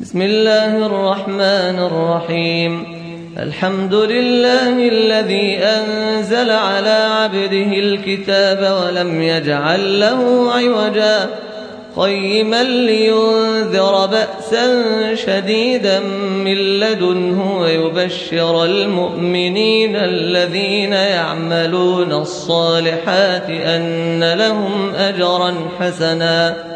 بسم الله الرحمن الرحيم. الحمد لله الذي أنزل على عبده الكتاب ولم يجعل له عوجا. قيما لينذر بأسا شديدا من لدنه ويبشر المؤمنين الذين يعملون الصالحات أن لهم أجرا حسنا.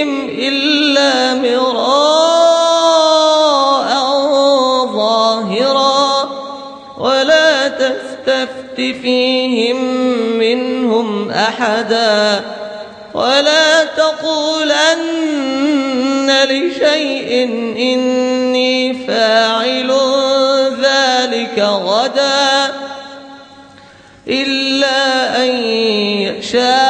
فيهم إلا مراء ظاهرا ولا تستفت فيهم منهم أحدا ولا تقولن لشيء إني فاعل ذلك غدا إلا أن يشاء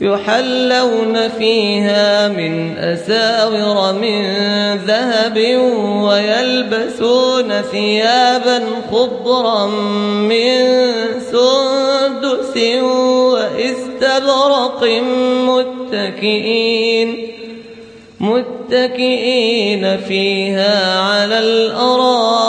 يحلون فيها من أساور من ذهب ويلبسون ثيابا خضرا من سندس وإستبرق متكئين متكئين فيها على الأرائك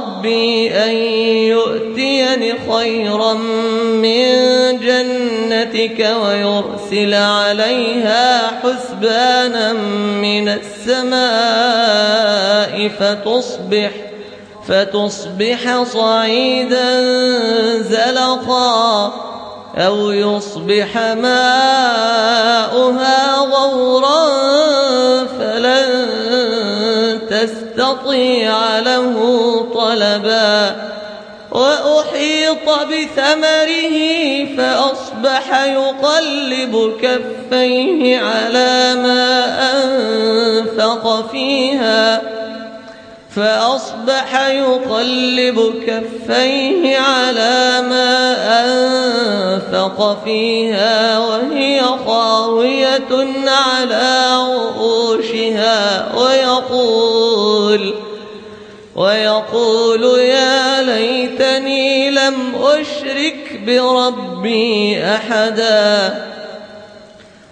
ربي أن يؤتيني خيرا من جنتك ويرسل عليها حسبانا من السماء فتصبح فتصبح صعيدا زلقا أو يصبح ماؤها غورا تستطيع له طلبا وأحيط بثمره فأصبح يقلب كفيه على ما أنفق فيها فأصبح يقلب كفيه على ما أنفق فيها وهي خاوية على عروشها ويقول ويقول يا ليتني لم أشرك بربي أحدا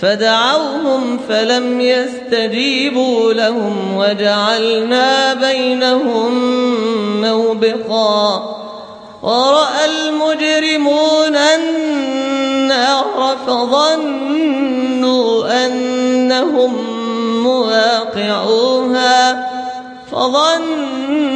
فدعوهم فلم يستجيبوا لهم وجعلنا بينهم موبقا ورأى المجرمون النار فظنوا أنهم مواقعوها فظنوا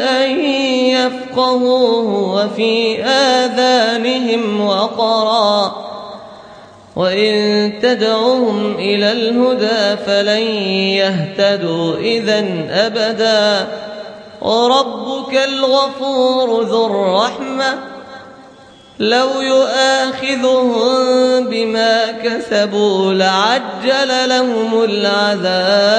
أن يفقهوه وفي آذانهم وقرا. وإن تدعوهم إلى الهدى فلن يهتدوا إذا أبدا. وربك الغفور ذو الرحمة. لو يؤاخذهم بما كسبوا لعجل لهم العذاب.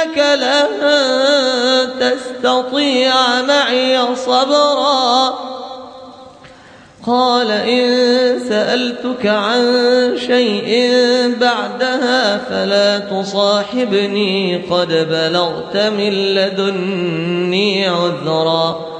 إنك لن تستطيع معي صبرا. قال إن سألتك عن شيء بعدها فلا تصاحبني. قد بلغت من لدني عذرا.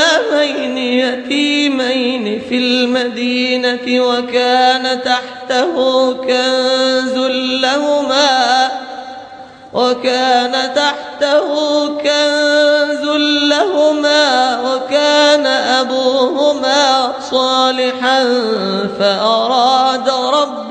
يتيمين في المدينة وكان تحته كنز لهما وكان تحته كنز لهما وكان أبوهما صالحا فأراد ربك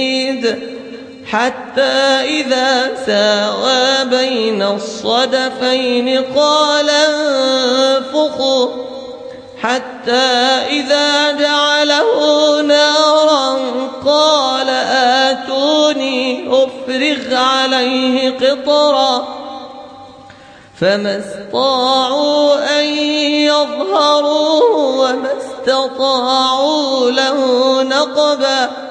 حتى إذا ساوى بين الصدفين قال انفخوا حتى إذا جعله نارا قال آتوني أفرغ عليه قطرا. فما استطاعوا أن يظهروه وما استطاعوا له نقبا.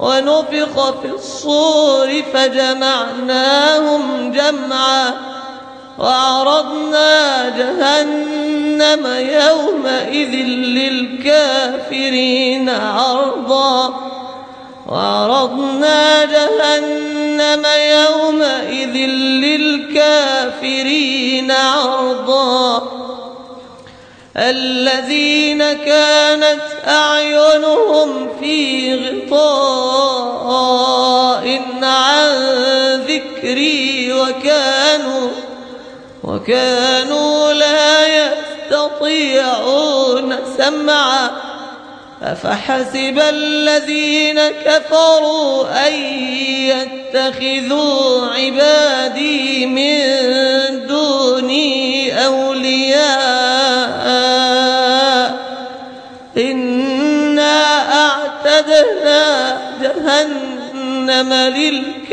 ونفخ في الصور فجمعناهم جمعا وعرضنا جهنم يومئذ للكافرين عرضا وعرضنا جهنم يومئذ للكافرين عرضا الذين كانت أعينهم في غطاء عن ذكري وكانوا وكانوا لا يستطيعون سمعا أفحسب الذين كفروا أن يتخذوا عبادي من دوني أولياء أعتدنا جهنم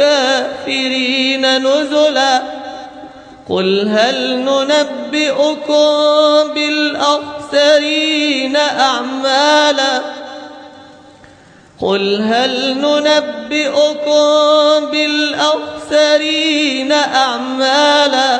للكافرين نزلا. قل هل ننبئكم بالأخسرين أعمالا؟ قل هل ننبئكم بالأخسرين أعمالا؟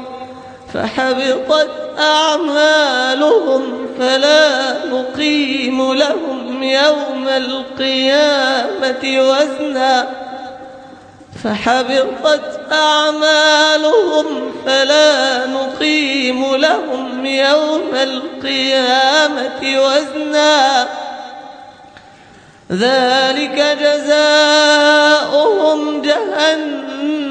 فحبطت أعمالهم فلا نقيم لهم يوم القيامة وزنا. فحبطت أعمالهم فلا نقيم لهم يوم القيامة وزنا. ذلك جزاؤهم جهنم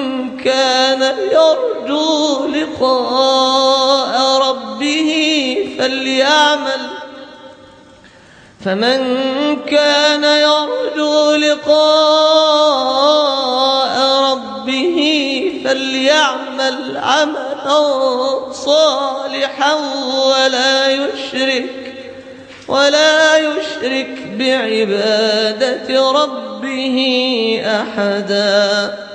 كان يرجو لقاء ربه فليعمل فمن كان يرجو لقاء ربه فليعمل عملا صالحا ولا يشرك ولا يشرك بعبادة ربه أحداً.